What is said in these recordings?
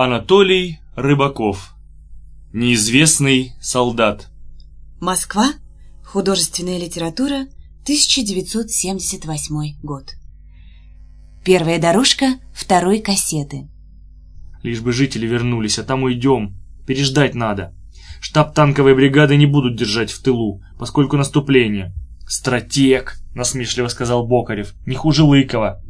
Анатолий Рыбаков. Неизвестный солдат. Москва. Художественная литература. 1978 год. Первая дорожка второй кассеты. Лишь бы жители вернулись, а там уйдем. Переждать надо. Штаб танковой бригады не будут держать в тылу, поскольку наступление. Стратег, насмешливо сказал Бокарев, не хуже Лыкова.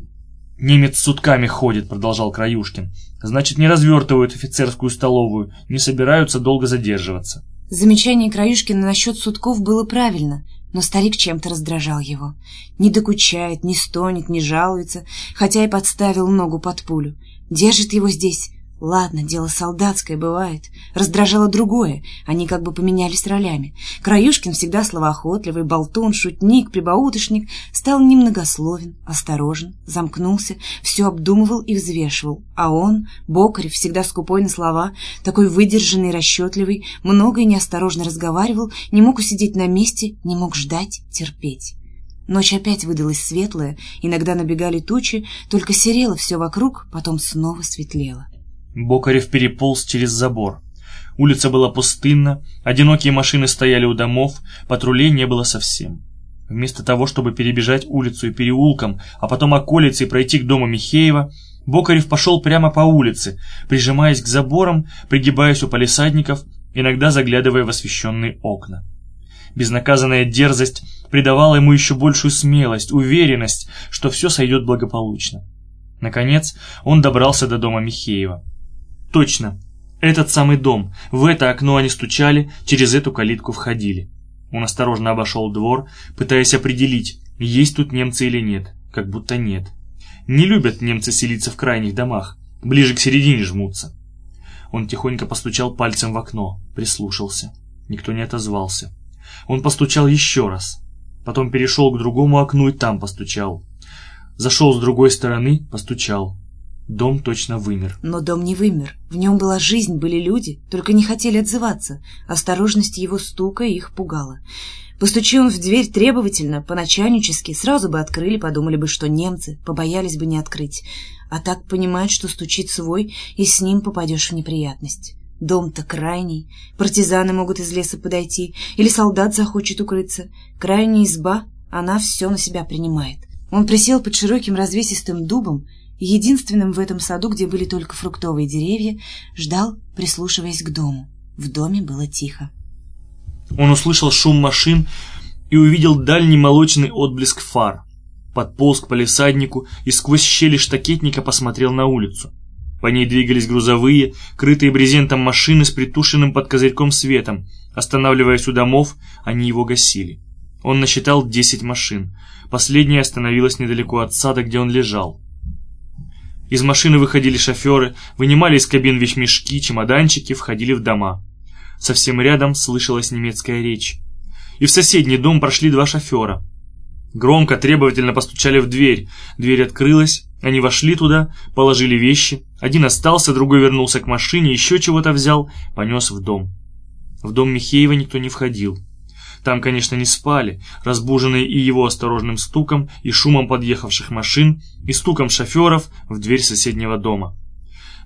Немец сутками ходит, продолжал Краюшкин. Значит, не развертывают офицерскую столовую, не собираются долго задерживаться. Замечание Краюшкина насчет сутков было правильно, но старик чем-то раздражал его. Не докучает, не стонет, не жалуется, хотя и подставил ногу под пулю. Держит его здесь, Ладно, дело солдатское бывает. Раздражало другое. Они как бы поменялись ролями. Краюшкин, всегда словоохотливый, болтун, шутник, прибаутышник, стал немногословен, осторожен, замкнулся, все обдумывал и взвешивал. А он, Бокарев, всегда скупой на слова, такой выдержанный, расчетливый, много и неосторожно разговаривал, не мог усидеть на месте, не мог ждать, терпеть. Ночь опять выдалась светлая, иногда набегали тучи, только серело все вокруг, потом снова светлело. Бокарев переполз через забор. Улица была пустынна, одинокие машины стояли у домов, патрулей не было совсем. Вместо того, чтобы перебежать улицу и переулком, а потом околицей пройти к дому Михеева, Бокарев пошел прямо по улице, прижимаясь к заборам, пригибаясь у палисадников, иногда заглядывая в освещенные окна. Безнаказанная дерзость придавала ему еще большую смелость, уверенность, что все сойдет благополучно. Наконец он добрался до дома Михеева. Точно, этот самый дом. В это окно они стучали, через эту калитку входили. Он осторожно обошел двор, пытаясь определить, есть тут немцы или нет. Как будто нет. Не любят немцы селиться в крайних домах, ближе к середине жмутся. Он тихонько постучал пальцем в окно, прислушался. Никто не отозвался. Он постучал еще раз. Потом перешел к другому окну и там постучал. Зашел с другой стороны, постучал. Дом точно вымер. Но дом не вымер. В нем была жизнь, были люди, только не хотели отзываться. Осторожность его стука их пугала. Постучи он в дверь требовательно, по-начальнически, сразу бы открыли, подумали бы, что немцы, побоялись бы не открыть. А так понимают, что стучит свой, и с ним попадешь в неприятность. Дом-то крайний, партизаны могут из леса подойти, или солдат захочет укрыться. Крайняя изба, она все на себя принимает. Он присел под широким развесистым дубом, единственным в этом саду, где были только фруктовые деревья, ждал, прислушиваясь к дому. В доме было тихо. Он услышал шум машин и увидел дальний молочный отблеск фар. Подполз к палисаднику и сквозь щели штакетника посмотрел на улицу. По ней двигались грузовые, крытые брезентом машины с притушенным под козырьком светом. Останавливаясь у домов, они его гасили. Он насчитал десять машин. Последняя остановилась недалеко от сада, где он лежал. Из машины выходили шоферы, вынимали из кабин вещмешки, чемоданчики, входили в дома. Совсем рядом слышалась немецкая речь. И в соседний дом прошли два шофера. Громко, требовательно постучали в дверь. Дверь открылась, они вошли туда, положили вещи. Один остался, другой вернулся к машине, еще чего-то взял, понес в дом. В дом Михеева никто не входил. Там, конечно, не спали, разбуженные и его осторожным стуком, и шумом подъехавших машин, и стуком шоферов в дверь соседнего дома.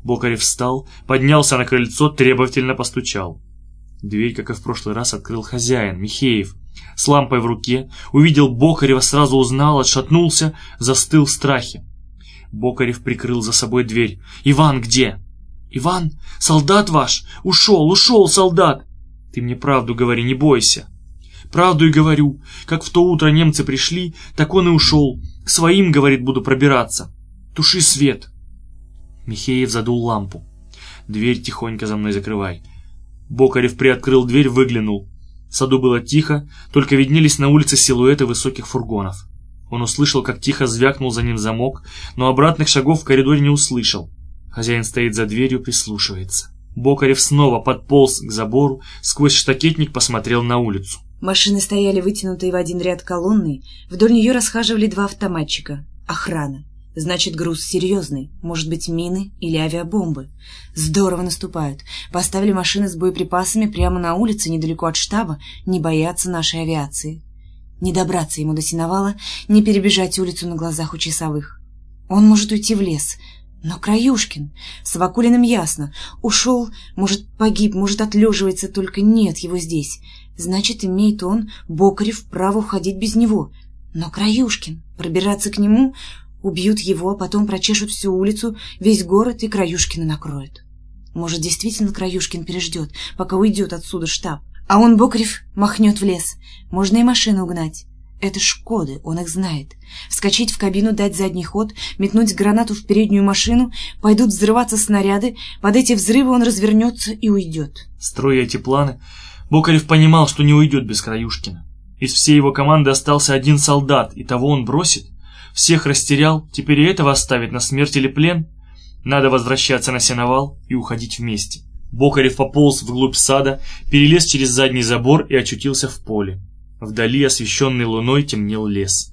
Бокарев встал, поднялся на крыльцо, требовательно постучал. Дверь, как и в прошлый раз, открыл хозяин, Михеев. С лампой в руке, увидел Бокарева, сразу узнал, отшатнулся, застыл в страхе. Бокарев прикрыл за собой дверь. «Иван где?» «Иван? Солдат ваш? Ушел, ушел, солдат!» «Ты мне правду говори, не бойся!» Правду и говорю, как в то утро немцы пришли, так он и ушел. К своим, говорит, буду пробираться. Туши свет. Михеев задул лампу. Дверь тихонько за мной закрывай. Бокарев приоткрыл дверь, выглянул. В саду было тихо, только виднелись на улице силуэты высоких фургонов. Он услышал, как тихо звякнул за ним замок, но обратных шагов в коридоре не услышал. Хозяин стоит за дверью, прислушивается. Бокарев снова подполз к забору, сквозь штакетник посмотрел на улицу. Машины стояли вытянутые в один ряд колонны, вдоль нее расхаживали два автоматчика. Охрана. Значит, груз серьезный. Может быть, мины или авиабомбы. Здорово наступают. Поставили машины с боеприпасами прямо на улице, недалеко от штаба. Не боятся нашей авиации. Не добраться ему до Синовала, не перебежать улицу на глазах у часовых. Он может уйти в лес. Но Краюшкин, с Вакулиным ясно, ушел, может, погиб, может, отлеживается, только нет его здесь. Значит, имеет он, Бокарев, право уходить без него. Но Краюшкин, пробираться к нему, убьют его, а потом прочешут всю улицу, весь город и Краюшкина накроют. Может, действительно Краюшкин переждет, пока уйдет отсюда штаб. А он, Бокарев, махнет в лес. Можно и машину угнать. Это Шкоды, он их знает. Вскочить в кабину, дать задний ход, метнуть гранату в переднюю машину, пойдут взрываться снаряды, под эти взрывы он развернется и уйдет. Строя эти планы, Бокарев понимал, что не уйдет без Краюшкина. Из всей его команды остался один солдат, и того он бросит. Всех растерял, теперь и этого оставит на смерть или плен. Надо возвращаться на сеновал и уходить вместе. Бокарев пополз вглубь сада, перелез через задний забор и очутился в поле. Вдали, освещенный луной, темнел лес.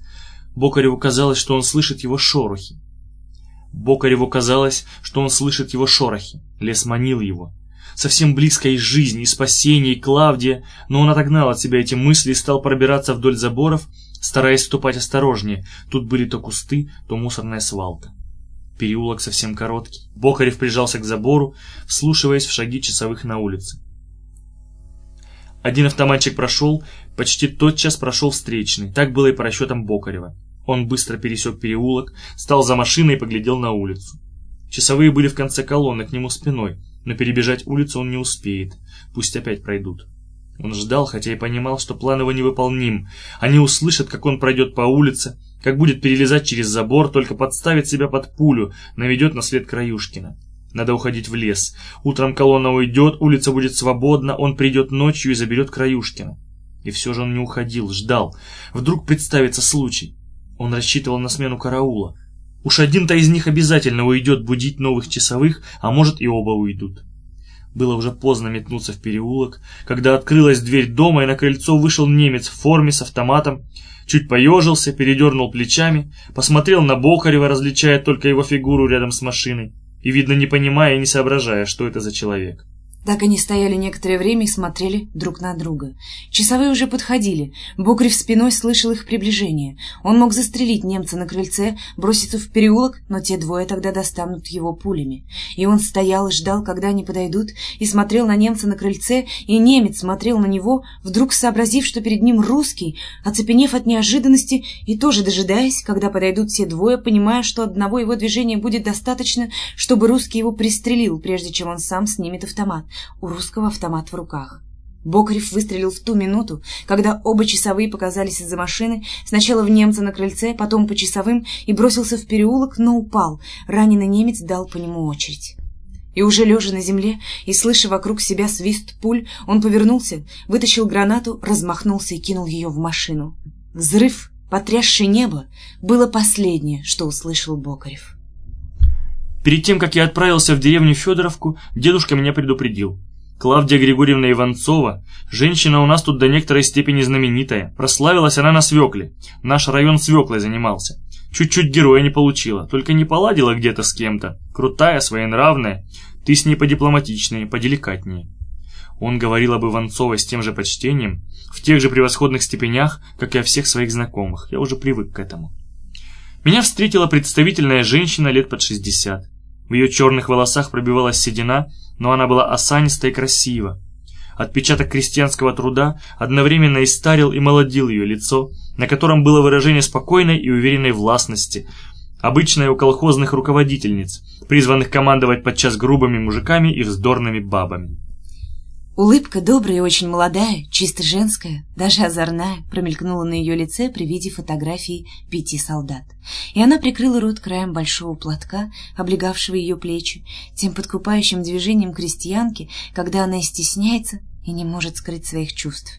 Бокареву казалось, что он слышит его шорохи. Бокареву казалось, что он слышит его шорохи. Лес манил его. Совсем близко и жизнь, и спасение, и Клавдия, но он отогнал от себя эти мысли и стал пробираться вдоль заборов, стараясь ступать осторожнее. Тут были то кусты, то мусорная свалка. Переулок совсем короткий. Бокарев прижался к забору, вслушиваясь в шаги часовых на улице. Один автоматчик прошел, почти тотчас прошел встречный. Так было и по расчетам Бокарева. Он быстро пересек переулок, стал за машиной и поглядел на улицу. Часовые были в конце колонны к нему спиной, но перебежать улицу он не успеет. Пусть опять пройдут. Он ждал, хотя и понимал, что план его невыполним. Они услышат, как он пройдет по улице, как будет перелезать через забор, только подставит себя под пулю, наведет на след Краюшкина. Надо уходить в лес. Утром колонна уйдет, улица будет свободна, он придет ночью и заберет Краюшкина. И все же он не уходил, ждал. Вдруг представится случай. Он рассчитывал на смену караула. Уж один-то из них обязательно уйдет будить новых часовых, а может и оба уйдут. Было уже поздно метнуться в переулок, когда открылась дверь дома, и на крыльцо вышел немец в форме с автоматом, чуть поежился, передернул плечами, посмотрел на Бокарева, различая только его фигуру рядом с машиной и, видно, не понимая и не соображая, что это за человек. Так они стояли некоторое время и смотрели друг на друга. Часовые уже подходили. Бокрев спиной слышал их приближение. Он мог застрелить немца на крыльце, броситься в переулок, но те двое тогда достанут его пулями. И он стоял и ждал, когда они подойдут, и смотрел на немца на крыльце, и немец смотрел на него, вдруг сообразив, что перед ним русский, оцепенев от неожиданности и тоже дожидаясь, когда подойдут все двое, понимая, что одного его движения будет достаточно, чтобы русский его пристрелил, прежде чем он сам снимет автомат у русского автомат в руках. Бокарев выстрелил в ту минуту, когда оба часовые показались из-за машины, сначала в немца на крыльце, потом по часовым, и бросился в переулок, но упал. Раненый немец дал по нему очередь. И уже лежа на земле и слыша вокруг себя свист пуль, он повернулся, вытащил гранату, размахнулся и кинул ее в машину. Взрыв, потрясший небо, было последнее, что услышал Бокарев. Перед тем, как я отправился в деревню Федоровку, дедушка меня предупредил. Клавдия Григорьевна Иванцова, женщина у нас тут до некоторой степени знаменитая. Прославилась она на свекле. Наш район свеклой занимался. Чуть-чуть героя не получила, только не поладила где-то с кем-то. Крутая, своенравная. Ты с ней подипломатичнее, поделикатнее. Он говорил об Иванцовой с тем же почтением, в тех же превосходных степенях, как и о всех своих знакомых. Я уже привык к этому. Меня встретила представительная женщина лет под 60. В ее черных волосах пробивалась седина, но она была осаниста и красива. Отпечаток крестьянского труда одновременно истарил и молодил ее лицо, на котором было выражение спокойной и уверенной властности, обычное у колхозных руководительниц, призванных командовать подчас грубыми мужиками и вздорными бабами. Улыбка добрая и очень молодая, чисто женская, даже озорная, промелькнула на ее лице при виде фотографии пяти солдат. И она прикрыла рот краем большого платка, облегавшего ее плечи, тем подкупающим движением крестьянки, когда она стесняется и не может скрыть своих чувств.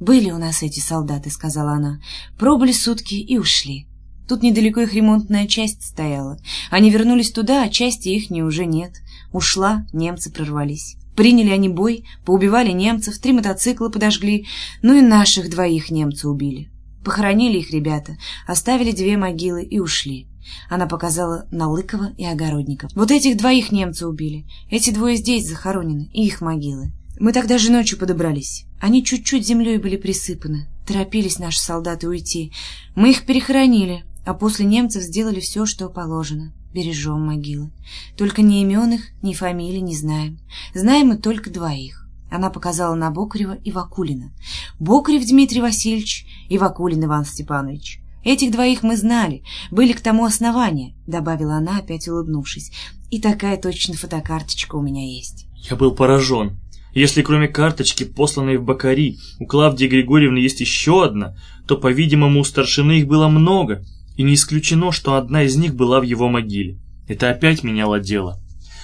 «Были у нас эти солдаты», — сказала она, — «пробыли сутки и ушли». Тут недалеко их ремонтная часть стояла. Они вернулись туда, а части их не уже нет. Ушла, немцы прорвались. Приняли они бой, поубивали немцев, три мотоцикла подожгли, ну и наших двоих немцы убили. Похоронили их ребята, оставили две могилы и ушли. Она показала на Лыкова и Огородников. Вот этих двоих немцы убили. Эти двое здесь захоронены, и их могилы. Мы тогда же ночью подобрались. Они чуть-чуть землей были присыпаны. Торопились наши солдаты уйти. Мы их перехоронили, а после немцев сделали все, что положено. Бережем могилы. Только ни имен их, ни фамилий не знаем. Знаем мы только двоих. Она показала на Бокарева и Вакулина. Бокарев Дмитрий Васильевич и Вакулин Иван Степанович. Этих двоих мы знали, были к тому основания, добавила она, опять улыбнувшись. И такая точно фотокарточка у меня есть. Я был поражен. Если кроме карточки, посланной в Бакари, у Клавдии Григорьевны есть еще одна, то, по-видимому, у старшины их было много, и не исключено, что одна из них была в его могиле. Это опять меняло дело.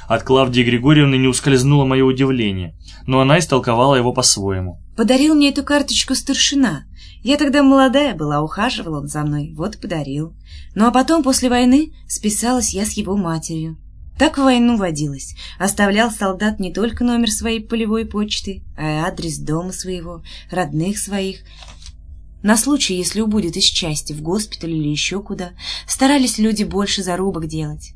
От Клавдии Григорьевны не ускользнуло мое удивление, но она истолковала его по-своему. «Подарил мне эту карточку старшина. Я тогда молодая была, ухаживал он за мной, вот подарил. Ну а потом, после войны, списалась я с его матерью. Так в войну водилась. Оставлял солдат не только номер своей полевой почты, а и адрес дома своего, родных своих. На случай, если убудет из части, в госпиталь или еще куда, старались люди больше зарубок делать.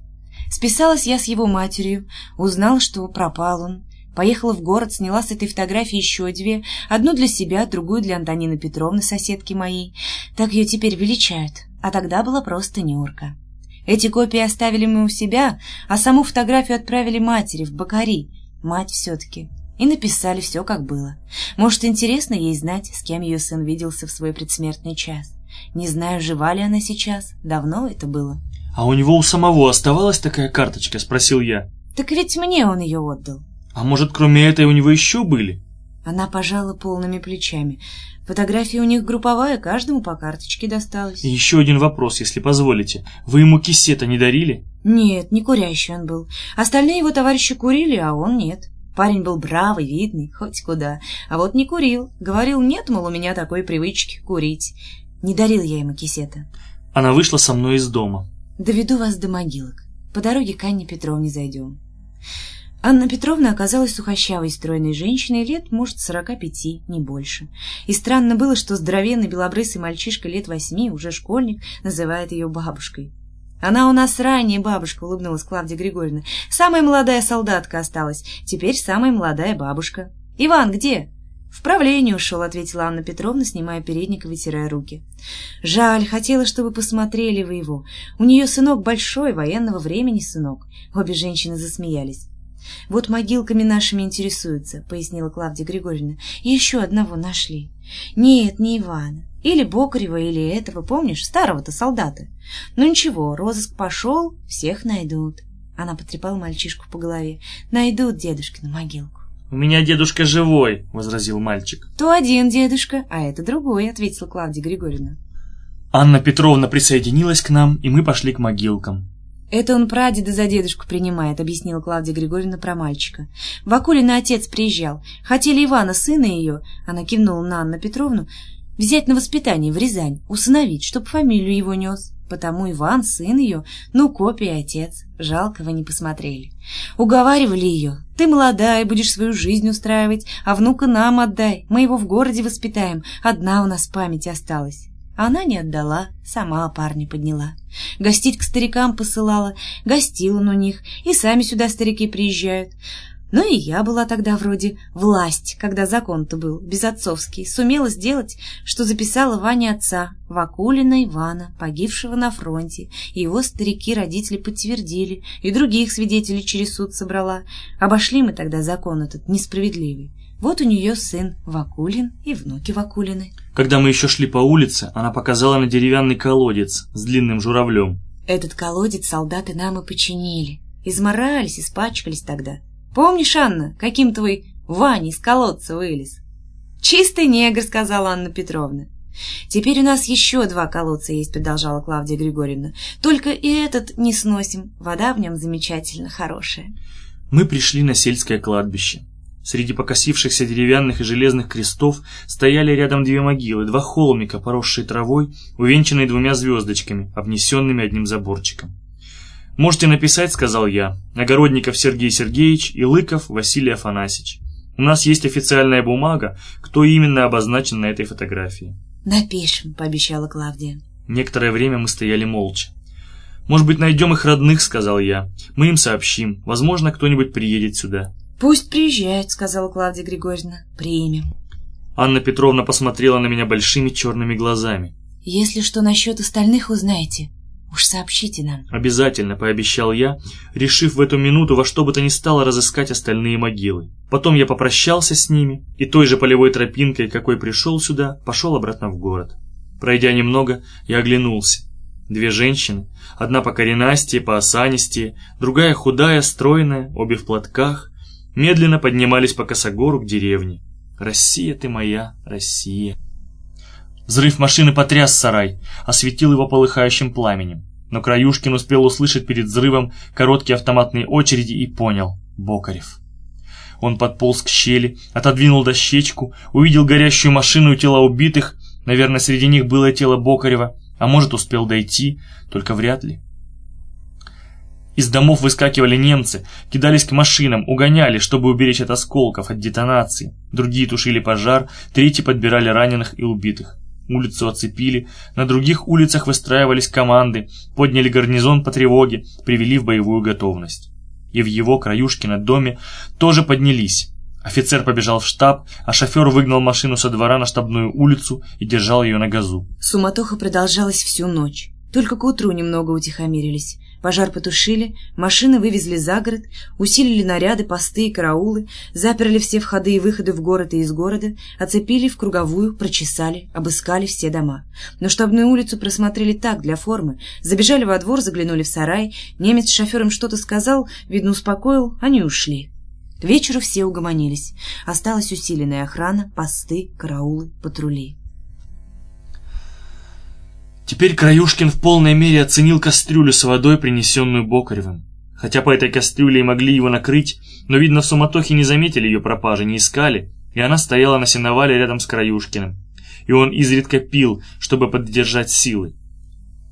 Списалась я с его матерью, узнала, что пропал он. Поехала в город, сняла с этой фотографии еще две. Одну для себя, другую для Антонины Петровны, соседки моей. Так ее теперь величают. А тогда была просто Нюрка. Эти копии оставили мы у себя, а саму фотографию отправили матери в Бакари. Мать все-таки. И написали все, как было. Может, интересно ей знать, с кем ее сын виделся в свой предсмертный час. Не знаю, жива ли она сейчас. Давно это было. «А у него у самого оставалась такая карточка?» – спросил я. «Так ведь мне он ее отдал». «А может, кроме этой у него еще были?» Она пожала полными плечами. Фотография у них групповая, каждому по карточке досталось. И еще один вопрос, если позволите. Вы ему кисета не дарили? Нет, не курящий он был. Остальные его товарищи курили, а он нет. Парень был бравый, видный, хоть куда. А вот не курил. Говорил, нет, мол, у меня такой привычки курить. Не дарил я ему кисета. Она вышла со мной из дома. Доведу вас до могилок. По дороге к Анне Петровне зайдем. Анна Петровна оказалась сухощавой стройной женщиной лет, может, сорока пяти, не больше. И странно было, что здоровенный белобрысый мальчишка лет восьми, уже школьник, называет ее бабушкой. «Она у нас ранняя бабушка», — улыбнулась Клавдия Григорьевна. «Самая молодая солдатка осталась, теперь самая молодая бабушка». «Иван где?» «В правление ушел», — ответила Анна Петровна, снимая передник и вытирая руки. «Жаль, хотела, чтобы посмотрели вы его. У нее сынок большой, военного времени сынок». Обе женщины засмеялись. «Вот могилками нашими интересуются», — пояснила Клавдия Григорьевна. «И еще одного нашли. Нет, не Ивана. Или Бокарева, или этого, помнишь, старого-то солдата. Ну ничего, розыск пошел, всех найдут». Она потрепала мальчишку по голове. «Найдут дедушкину могилку». «У меня дедушка живой», — возразил мальчик. «То один дедушка, а это другой», — ответила Клавдия Григорьевна. Анна Петровна присоединилась к нам, и мы пошли к могилкам. «Это он прадеда за дедушку принимает», — объяснила Клавдия Григорьевна про мальчика. «Вакулина отец приезжал. Хотели Ивана, сына ее», — она кивнула на Анну Петровну, «взять на воспитание в Рязань, усыновить, чтоб фамилию его нес. Потому Иван, сын ее, ну, копия отец. Жалко вы не посмотрели. Уговаривали ее. Ты молодая, будешь свою жизнь устраивать, а внука нам отдай. Мы его в городе воспитаем. Одна у нас память осталась. Она не отдала, сама парня подняла. Гостить к старикам посылала, гостила он у них, и сами сюда старики приезжают. Ну и я была тогда вроде власть, когда закон-то был, безотцовский, сумела сделать, что записала Ваня отца, Вакулина Ивана, погибшего на фронте, его старики-родители подтвердили, и других свидетелей через суд собрала. Обошли мы тогда закон этот несправедливый. Вот у нее сын Вакулин и внуки Вакулины. Когда мы еще шли по улице, она показала на деревянный колодец с длинным журавлем. Этот колодец солдаты нам и починили. Изморались, испачкались тогда. Помнишь, Анна, каким твой Ваня из колодца вылез? Чистый негр, сказала Анна Петровна. Теперь у нас еще два колодца есть, продолжала Клавдия Григорьевна. Только и этот не сносим. Вода в нем замечательно хорошая. Мы пришли на сельское кладбище. Среди покосившихся деревянных и железных крестов стояли рядом две могилы, два холмика, поросшие травой, увенчанные двумя звездочками, обнесенными одним заборчиком. «Можете написать, — сказал я, — Огородников Сергей Сергеевич и Лыков Василий Афанасьевич. У нас есть официальная бумага, кто именно обозначен на этой фотографии». «Напишем», — пообещала Клавдия. Некоторое время мы стояли молча. «Может быть, найдем их родных», — сказал я. «Мы им сообщим. Возможно, кто-нибудь приедет сюда». «Пусть приезжает», — сказала Клавдия Григорьевна. «Примем». Анна Петровна посмотрела на меня большими черными глазами. «Если что насчет остальных узнаете, Уж сообщите нам. Обязательно, пообещал я, решив в эту минуту во что бы то ни стало разыскать остальные могилы. Потом я попрощался с ними и той же полевой тропинкой, какой пришел сюда, пошел обратно в город. Пройдя немного, я оглянулся. Две женщины, одна по коренастее, по осанистее, другая худая, стройная, обе в платках, медленно поднимались по косогору к деревне. «Россия ты моя, Россия!» Взрыв машины потряс сарай, осветил его полыхающим пламенем. Но Краюшкин успел услышать перед взрывом короткие автоматные очереди и понял — Бокарев. Он подполз к щели, отодвинул дощечку, увидел горящую машину и тела убитых, наверное, среди них было тело Бокарева, а может, успел дойти, только вряд ли. Из домов выскакивали немцы, кидались к машинам, угоняли, чтобы уберечь от осколков, от детонации. Другие тушили пожар, третьи подбирали раненых и убитых. Улицу оцепили, на других улицах выстраивались команды, подняли гарнизон по тревоге, привели в боевую готовность. И в его, Краюшкино, доме тоже поднялись. Офицер побежал в штаб, а шофер выгнал машину со двора на штабную улицу и держал ее на газу. Суматоха продолжалась всю ночь. Только к утру немного утихомирились. Пожар потушили, машины вывезли за город, усилили наряды, посты и караулы, заперли все входы и выходы в город и из города, оцепили в круговую, прочесали, обыскали все дома. Но штабную улицу просмотрели так, для формы. Забежали во двор, заглянули в сарай, немец с шофером что-то сказал, видно, успокоил, они ушли. К вечеру все угомонились. Осталась усиленная охрана, посты, караулы, патрули. Теперь Краюшкин в полной мере оценил кастрюлю с водой, принесенную Бокаревым. Хотя по этой кастрюле и могли его накрыть, но, видно, в суматохе не заметили ее пропажи, не искали, и она стояла на сеновале рядом с Краюшкиным. И он изредка пил, чтобы поддержать силы.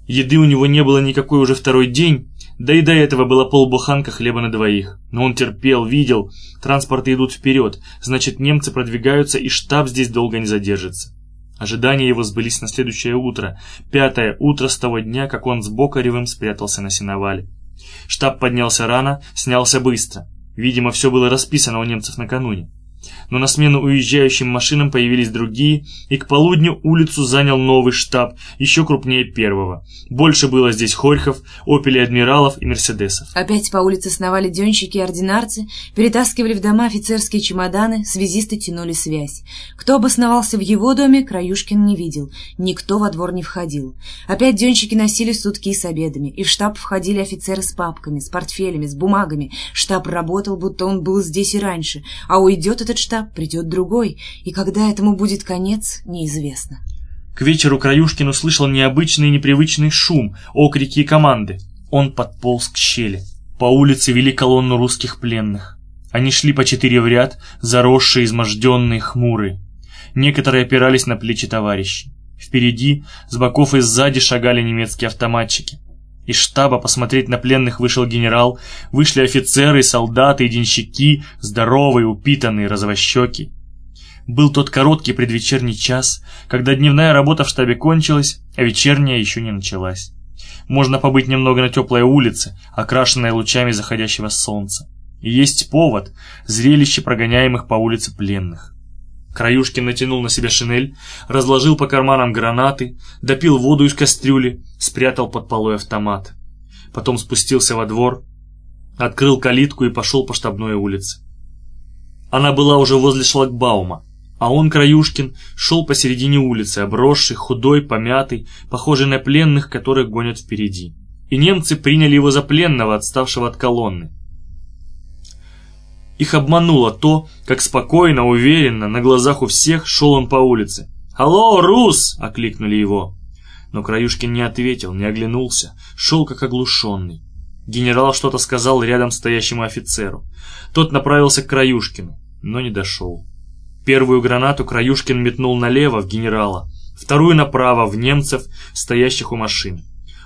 Еды у него не было никакой уже второй день, да и до этого было полбуханка хлеба на двоих. Но он терпел, видел, транспорты идут вперед, значит немцы продвигаются и штаб здесь долго не задержится. Ожидания его сбылись на следующее утро, пятое утро с того дня, как он с Бокаревым спрятался на сеновале. Штаб поднялся рано, снялся быстро. Видимо, все было расписано у немцев накануне но на смену уезжающим машинам появились другие, и к полудню улицу занял новый штаб, еще крупнее первого. Больше было здесь хорьхов, опелей адмиралов и мерседесов. Опять по улице сновали денщики и ординарцы, перетаскивали в дома офицерские чемоданы, связисты тянули связь. Кто обосновался в его доме, Краюшкин не видел, никто во двор не входил. Опять денщики носили сутки с обедами, и в штаб входили офицеры с папками, с портфелями, с бумагами. Штаб работал, будто он был здесь и раньше, а уйдет этот штаб штаб, придет другой, и когда этому будет конец, неизвестно. К вечеру Краюшкин услышал необычный и непривычный шум, окрики и команды. Он подполз к щели. По улице вели колонну русских пленных. Они шли по четыре в ряд, заросшие, изможденные, хмурые. Некоторые опирались на плечи товарищей. Впереди, с боков и сзади шагали немецкие автоматчики. Из штаба посмотреть на пленных вышел генерал, вышли офицеры, солдаты и денщики, здоровые, упитанные, развощеки. Был тот короткий предвечерний час, когда дневная работа в штабе кончилась, а вечерняя еще не началась. Можно побыть немного на теплой улице, окрашенной лучами заходящего солнца. И есть повод – зрелище прогоняемых по улице пленных. Краюшкин натянул на себя шинель, разложил по карманам гранаты, допил воду из кастрюли, спрятал под полой автомат. Потом спустился во двор, открыл калитку и пошел по штабной улице. Она была уже возле шлагбаума, а он, Краюшкин, шел посередине улицы, обросший, худой, помятый, похожий на пленных, которых гонят впереди. И немцы приняли его за пленного, отставшего от колонны. Их обмануло то, как спокойно, уверенно, на глазах у всех шел он по улице. «Алло, Рус!» — окликнули его. Но Краюшкин не ответил, не оглянулся, шел как оглушенный. Генерал что-то сказал рядом стоящему офицеру. Тот направился к Краюшкину, но не дошел. Первую гранату Краюшкин метнул налево в генерала, вторую направо в немцев, стоящих у машины.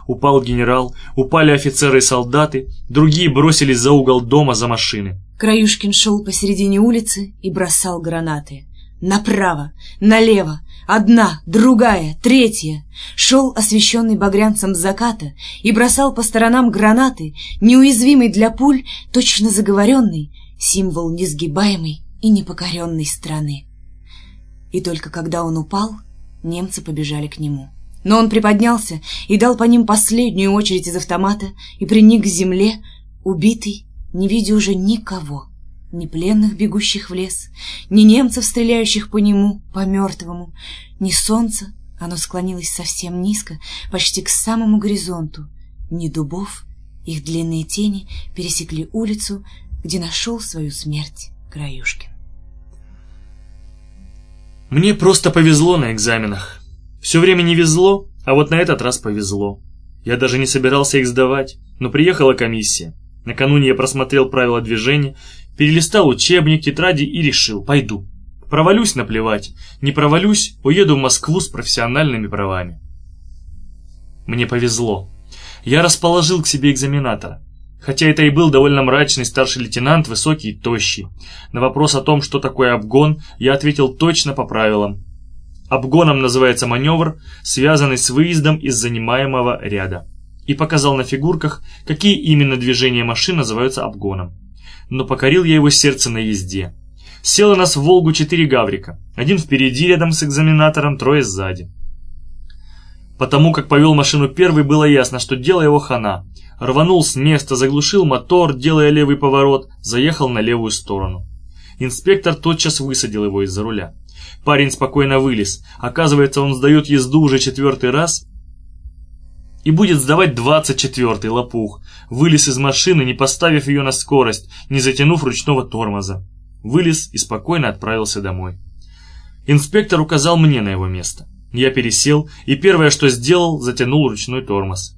Упал генерал, упали офицеры и солдаты, другие бросились за угол дома за машины. Краюшкин шел посередине улицы и бросал гранаты. Направо, налево, одна, другая, третья. Шел освещенный багрянцем заката и бросал по сторонам гранаты, неуязвимый для пуль, точно заговоренный, символ несгибаемой и непокоренной страны. И только когда он упал, немцы побежали к нему. Но он приподнялся и дал по ним последнюю очередь из автомата и приник к земле, убитый, не видя уже никого. Ни пленных, бегущих в лес, ни немцев, стреляющих по нему, по мертвому, ни солнца, оно склонилось совсем низко, почти к самому горизонту, ни дубов, их длинные тени пересекли улицу, где нашел свою смерть Краюшкин. Мне просто повезло на экзаменах. Все время не везло, а вот на этот раз повезло. Я даже не собирался их сдавать, но приехала комиссия. Накануне я просмотрел правила движения, перелистал учебник, тетради и решил, пойду. Провалюсь наплевать, не провалюсь, уеду в Москву с профессиональными правами. Мне повезло. Я расположил к себе экзаменатора. Хотя это и был довольно мрачный старший лейтенант, высокий и тощий. На вопрос о том, что такое обгон, я ответил точно по правилам. Обгоном называется маневр, связанный с выездом из занимаемого ряда. И показал на фигурках, какие именно движения машин называются обгоном. Но покорил я его сердце на езде. Сел у нас в «Волгу» четыре гаврика. Один впереди рядом с экзаменатором, трое сзади. Потому как повел машину первый, было ясно, что дело его хана. Рванул с места, заглушил мотор, делая левый поворот, заехал на левую сторону. Инспектор тотчас высадил его из-за руля. Парень спокойно вылез. Оказывается, он сдает езду уже четвертый раз и будет сдавать двадцать четвертый лопух. Вылез из машины, не поставив ее на скорость, не затянув ручного тормоза. Вылез и спокойно отправился домой. Инспектор указал мне на его место. Я пересел, и первое, что сделал, затянул ручной тормоз.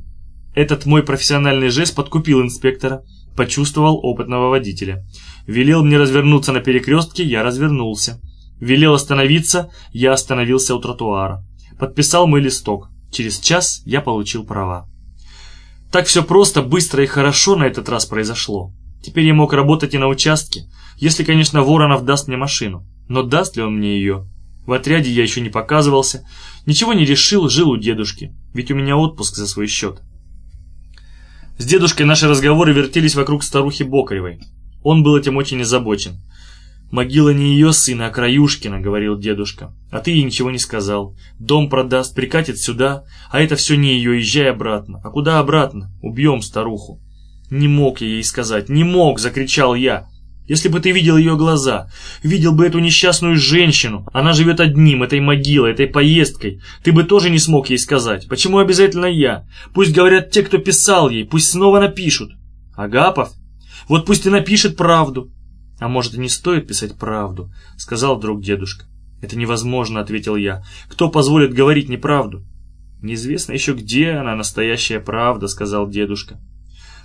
Этот мой профессиональный жест подкупил инспектора, почувствовал опытного водителя. Велел мне развернуться на перекрестке, я развернулся. Велел остановиться, я остановился у тротуара. Подписал мой листок. Через час я получил права. Так все просто, быстро и хорошо на этот раз произошло. Теперь я мог работать и на участке, если, конечно, Воронов даст мне машину. Но даст ли он мне ее? В отряде я еще не показывался, ничего не решил, жил у дедушки, ведь у меня отпуск за свой счет. С дедушкой наши разговоры вертелись вокруг старухи Бокаревой. Он был этим очень озабочен. «Могила не ее сына, а Краюшкина», — говорил дедушка. «А ты ей ничего не сказал. Дом продаст, прикатит сюда, а это все не ее, езжай обратно. А куда обратно? Убьем старуху». «Не мог я ей сказать, не мог!» — закричал я. Если бы ты видел ее глаза, видел бы эту несчастную женщину, она живет одним, этой могилой, этой поездкой, ты бы тоже не смог ей сказать. Почему обязательно я? Пусть говорят те, кто писал ей, пусть снова напишут. Агапов? Вот пусть и напишет правду. А может и не стоит писать правду, сказал вдруг дедушка. Это невозможно, ответил я. Кто позволит говорить неправду? Неизвестно еще где она, настоящая правда, сказал дедушка.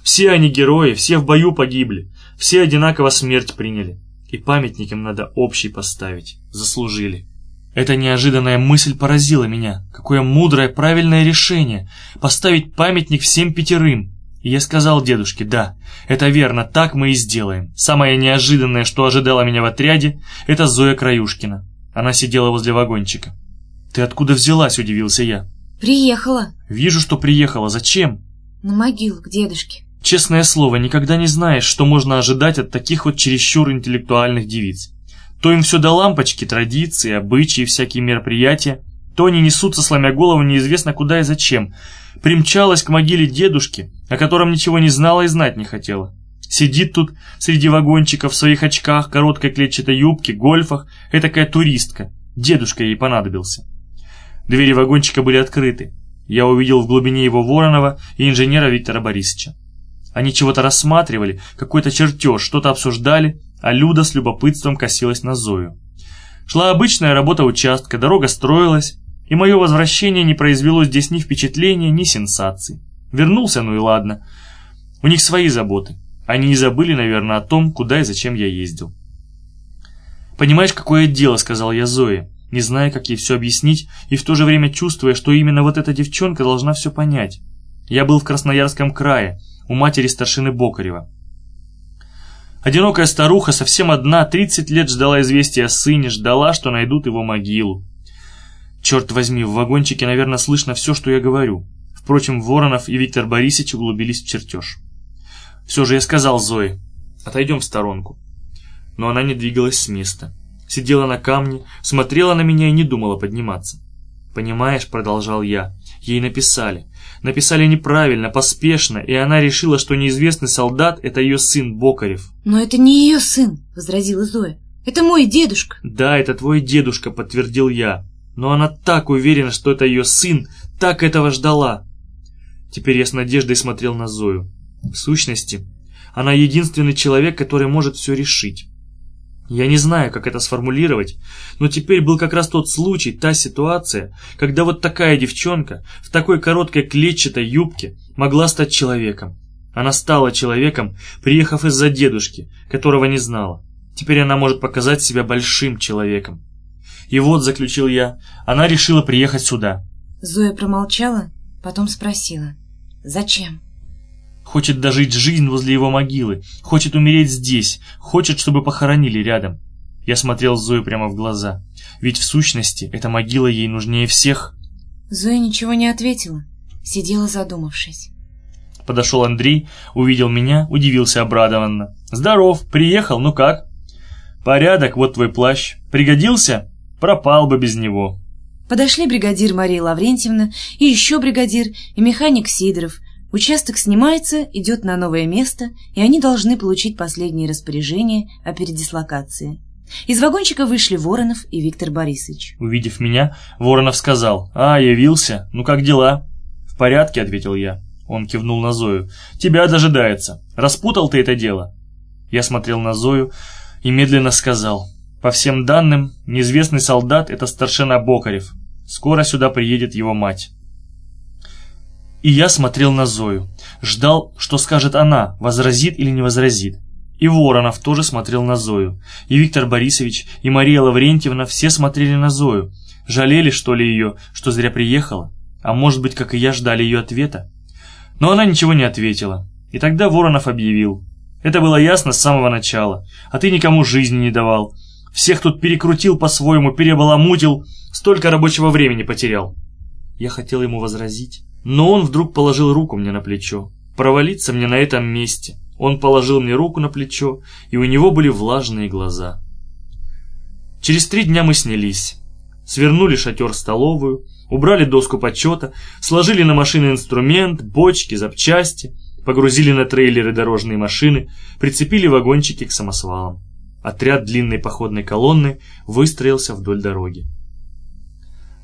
Все они герои, все в бою погибли, все одинаково смерть приняли. И памятник им надо общий поставить. Заслужили. Эта неожиданная мысль поразила меня. Какое мудрое, правильное решение. Поставить памятник всем пятерым. Я сказал дедушке, да, это верно, так мы и сделаем. Самое неожиданное, что ожидало меня в отряде, это Зоя Краюшкина. Она сидела возле вагончика. «Ты откуда взялась?» – удивился я. «Приехала». «Вижу, что приехала. Зачем?» «На могилу, к дедушке». Честное слово, никогда не знаешь, что можно ожидать от таких вот чересчур интеллектуальных девиц. То им все до лампочки, традиции, обычаи, всякие мероприятия, то они несутся, сломя голову, неизвестно куда и зачем. Примчалась к могиле дедушки, о котором ничего не знала и знать не хотела. Сидит тут среди вагончиков в своих очках, короткой клетчатой юбке, гольфах, этакая туристка. Дедушка ей понадобился. Двери вагончика были открыты. Я увидел в глубине его Воронова и инженера Виктора Борисовича. Они чего-то рассматривали, какой-то чертеж, что-то обсуждали, а Люда с любопытством косилась на Зою. Шла обычная работа участка, дорога строилась, и мое возвращение не произвело здесь ни впечатления, ни сенсаций. Вернулся, ну и ладно. У них свои заботы. Они не забыли, наверное, о том, куда и зачем я ездил. «Понимаешь, какое дело», — сказал я Зое, не зная, как ей все объяснить, и в то же время чувствуя, что именно вот эта девчонка должна все понять. Я был в Красноярском крае, у матери старшины Бокарева. Одинокая старуха, совсем одна, 30 лет ждала известия о сыне, ждала, что найдут его могилу. Черт возьми, в вагончике, наверное, слышно все, что я говорю. Впрочем, Воронов и Виктор Борисович углубились в чертеж. Все же я сказал Зое, отойдем в сторонку. Но она не двигалась с места. Сидела на камне, смотрела на меня и не думала подниматься. «Понимаешь», — продолжал я, Ей написали. Написали неправильно, поспешно, и она решила, что неизвестный солдат — это ее сын Бокарев. «Но это не ее сын», — возразила Зоя. «Это мой дедушка». «Да, это твой дедушка», — подтвердил я. Но она так уверена, что это ее сын, так этого ждала. Теперь я с надеждой смотрел на Зою. В сущности, она единственный человек, который может все решить. Я не знаю, как это сформулировать, но теперь был как раз тот случай, та ситуация, когда вот такая девчонка в такой короткой клетчатой юбке могла стать человеком. Она стала человеком, приехав из-за дедушки, которого не знала. Теперь она может показать себя большим человеком. И вот, заключил я, она решила приехать сюда. Зоя промолчала, потом спросила. Зачем? Хочет дожить жизнь возле его могилы, хочет умереть здесь, хочет, чтобы похоронили рядом. Я смотрел Зою прямо в глаза. Ведь в сущности эта могила ей нужнее всех. Зоя ничего не ответила, сидела задумавшись. Подошел Андрей, увидел меня, удивился обрадованно. «Здоров, приехал, ну как?» «Порядок, вот твой плащ. Пригодился?» «Пропал бы без него». Подошли бригадир Мария Лаврентьевна и еще бригадир и механик Сидоров. Участок снимается, идет на новое место, и они должны получить последние распоряжения о передислокации. Из вагончика вышли Воронов и Виктор Борисович. Увидев меня, Воронов сказал, «А, явился? Ну как дела?» «В порядке», — ответил я. Он кивнул на Зою. «Тебя дожидается. Распутал ты это дело?» Я смотрел на Зою и медленно сказал, по всем данным, неизвестный солдат – это старшина Бокарев. Скоро сюда приедет его мать. И я смотрел на Зою. Ждал, что скажет она, возразит или не возразит. И Воронов тоже смотрел на Зою. И Виктор Борисович, и Мария Лаврентьевна все смотрели на Зою. Жалели, что ли, ее, что зря приехала? А может быть, как и я, ждали ее ответа? Но она ничего не ответила. И тогда Воронов объявил. Это было ясно с самого начала. А ты никому жизни не давал. Всех тут перекрутил по-своему, перебаламутил, столько рабочего времени потерял. Я хотел ему возразить, но он вдруг положил руку мне на плечо. Провалиться мне на этом месте. Он положил мне руку на плечо, и у него были влажные глаза. Через три дня мы снялись. Свернули шатер-столовую, убрали доску почета, сложили на машины инструмент, бочки, запчасти, погрузили на трейлеры дорожные машины, прицепили вагончики к самосвалам. Отряд длинной походной колонны выстроился вдоль дороги.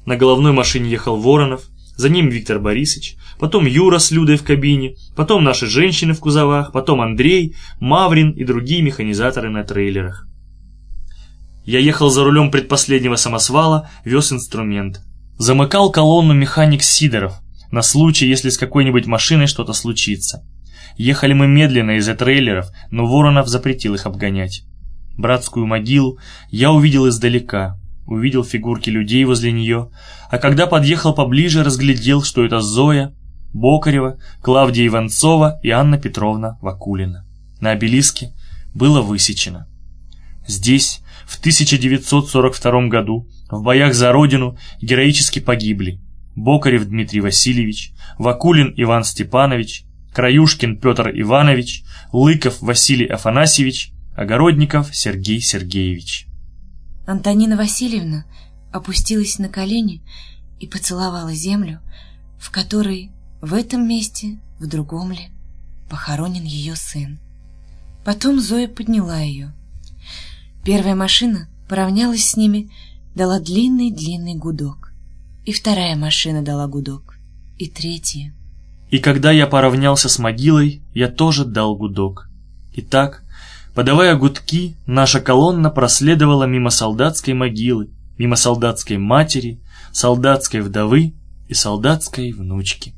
На головной машине ехал Воронов, за ним Виктор Борисович, потом Юра с Людой в кабине, потом наши женщины в кузовах, потом Андрей, Маврин и другие механизаторы на трейлерах. Я ехал за рулем предпоследнего самосвала, вез инструмент. Замыкал колонну механик Сидоров, на случай, если с какой-нибудь машиной что-то случится. Ехали мы медленно из-за трейлеров, но Воронов запретил их обгонять братскую могилу, я увидел издалека, увидел фигурки людей возле нее, а когда подъехал поближе, разглядел, что это Зоя, Бокарева, Клавдия Иванцова и Анна Петровна Вакулина. На обелиске было высечено. Здесь, в 1942 году, в боях за родину героически погибли Бокарев Дмитрий Васильевич, Вакулин Иван Степанович, Краюшкин Петр Иванович, Лыков Василий Афанасьевич Огородников Сергей Сергеевич. Антонина Васильевна опустилась на колени и поцеловала землю, в которой в этом месте, в другом ли, похоронен ее сын. Потом Зоя подняла ее. Первая машина поравнялась с ними, дала длинный-длинный гудок. И вторая машина дала гудок. И третья. И когда я поравнялся с могилой, я тоже дал гудок. И так Подавая гудки, наша колонна проследовала мимо солдатской могилы, мимо солдатской матери, солдатской вдовы и солдатской внучки.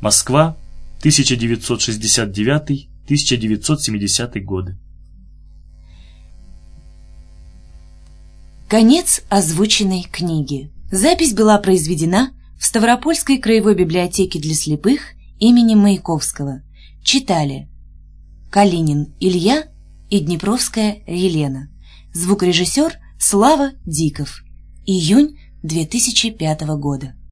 Москва, 1969-1970 годы. Конец озвученной книги. Запись была произведена в Ставропольской краевой библиотеке для слепых имени Маяковского. Читали Калинин Илья и Днепровская Елена. Звукорежиссер Слава Диков. Июнь 2005 года.